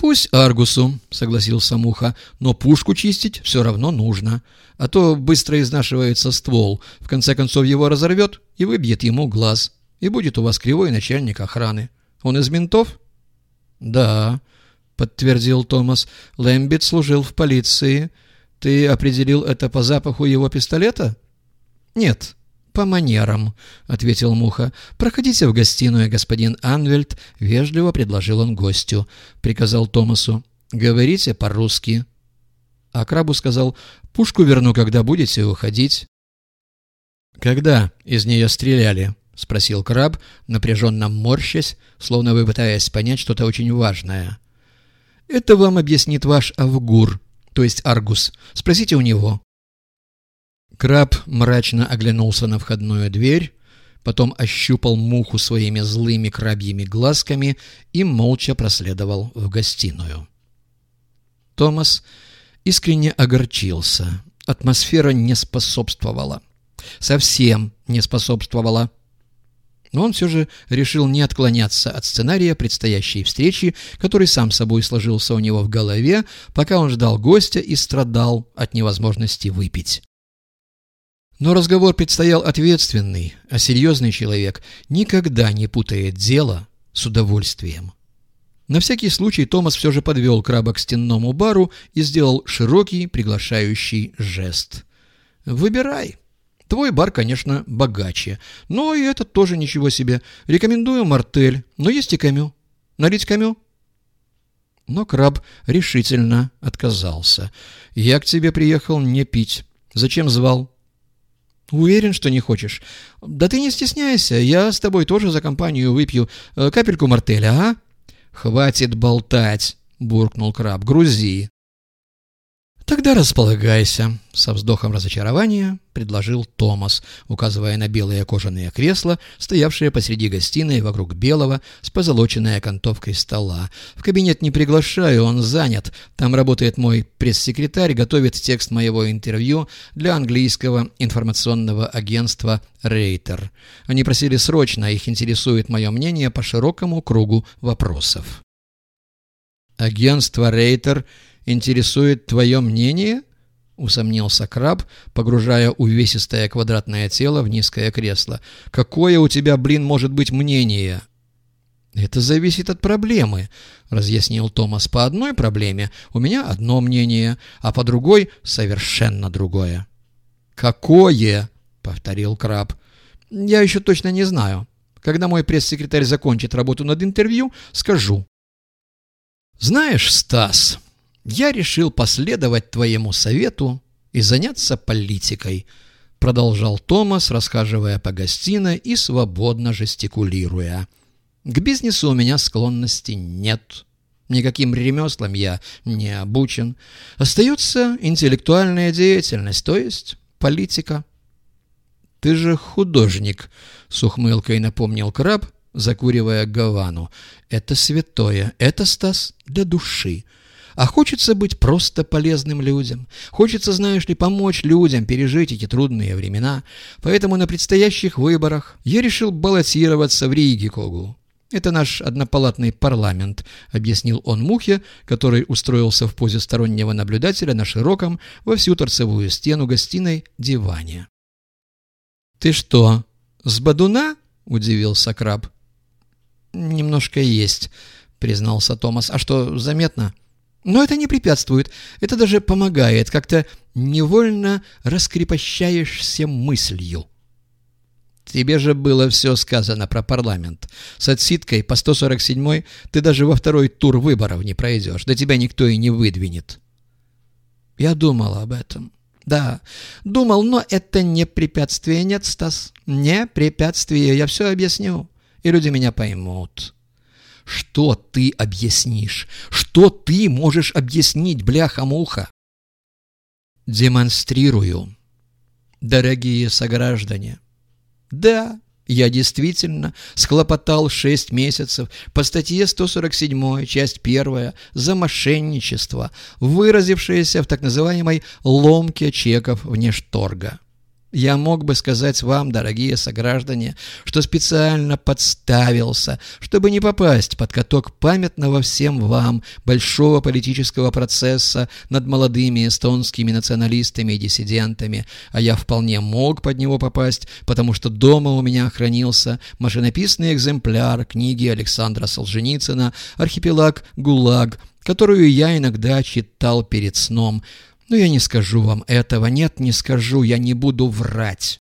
«Пусть Аргусу», — согласился Муха, — «но пушку чистить все равно нужно, а то быстро изнашивается ствол, в конце концов его разорвет и выбьет ему глаз, и будет у вас кривой начальник охраны. Он из ментов?» «Да», — подтвердил Томас, — «Лэмбит служил в полиции. Ты определил это по запаху его пистолета?» «Нет, по манерам», — ответил Муха. «Проходите в гостиную, господин Анвельд», — вежливо предложил он гостю. Приказал Томасу. «Говорите по-русски». А крабу сказал, «Пушку верну, когда будете уходить». «Когда из нее стреляли?» — спросил краб, напряженно морщась, словно вы пытаясь понять что-то очень важное. «Это вам объяснит ваш Авгур, то есть Аргус. Спросите у него». Краб мрачно оглянулся на входную дверь, потом ощупал муху своими злыми крабьими глазками и молча проследовал в гостиную. Томас искренне огорчился. Атмосфера не способствовала. Совсем не способствовала. Но он все же решил не отклоняться от сценария предстоящей встречи, который сам собой сложился у него в голове, пока он ждал гостя и страдал от невозможности выпить. Но разговор предстоял ответственный, а серьезный человек никогда не путает дело с удовольствием. На всякий случай Томас все же подвел краба к стенному бару и сделал широкий приглашающий жест. «Выбирай. Твой бар, конечно, богаче, но и этот тоже ничего себе. Рекомендую мартель, но есть и камю. Налить камю?» Но краб решительно отказался. «Я к тебе приехал не пить. Зачем звал?» «Уверен, что не хочешь? Да ты не стесняйся, я с тобой тоже за компанию выпью э, капельку мартеля, а?» «Хватит болтать!» — буркнул краб. «Грузи!» «Тогда располагайся», — со вздохом разочарования предложил Томас, указывая на белые кожаные кресла, стоявшие посреди гостиной вокруг белого с позолоченной окантовкой стола. «В кабинет не приглашаю, он занят. Там работает мой пресс-секретарь, готовит текст моего интервью для английского информационного агентства «Рейтер». Они просили срочно, их интересует мое мнение по широкому кругу вопросов». Агентство «Рейтер» интересует твое мнение?» — усомнился краб, погружая увесистое квадратное тело в низкое кресло. «Какое у тебя, блин, может быть мнение?» «Это зависит от проблемы», — разъяснил Томас. «По одной проблеме у меня одно мнение, а по другой — совершенно другое». «Какое?» — повторил краб. «Я еще точно не знаю. Когда мой пресс-секретарь закончит работу над интервью, скажу». «Знаешь, Стас...» я решил последовать твоему совету и заняться политикой», — продолжал Томас, расхаживая по гостиной и свободно жестикулируя. «К бизнесу у меня склонности нет. Никаким ремеслам я не обучен. Остается интеллектуальная деятельность, то есть политика». «Ты же художник», — с ухмылкой напомнил краб, закуривая гавану. «Это святое, это, Стас, для души». А хочется быть просто полезным людям. Хочется, знаешь ли, помочь людям пережить эти трудные времена. Поэтому на предстоящих выборах я решил баллотироваться в Ригикогу. «Это наш однопалатный парламент», — объяснил он Мухе, который устроился в позе стороннего наблюдателя на широком, во всю торцевую стену гостиной диване. «Ты что, с Бадуна?» — удивился краб. «Немножко есть», — признался Томас. «А что, заметно?» Но это не препятствует, это даже помогает, как-то невольно раскрепощаешься мыслью. Тебе же было все сказано про парламент. С отсидкой по 147-й ты даже во второй тур выборов не пройдешь, да тебя никто и не выдвинет. Я думал об этом. Да, думал, но это не препятствие, нет, Стас, не препятствие, я все объясню, и люди меня поймут. Что ты объяснишь? Что ты можешь объяснить, бляха-муха? Демонстрирую. Дорогие сограждане. Да, я действительно схлопотал шесть месяцев по статье 147, часть 1, за мошенничество, выразившееся в так называемой «ломке чеков внешторга». Я мог бы сказать вам, дорогие сограждане, что специально подставился, чтобы не попасть под каток памятного всем вам большого политического процесса над молодыми эстонскими националистами и диссидентами, а я вполне мог под него попасть, потому что дома у меня хранился машинописный экземпляр книги Александра Солженицына «Архипелаг ГУЛАГ», которую я иногда читал перед сном – но я не скажу вам этого. Нет, не скажу, я не буду врать.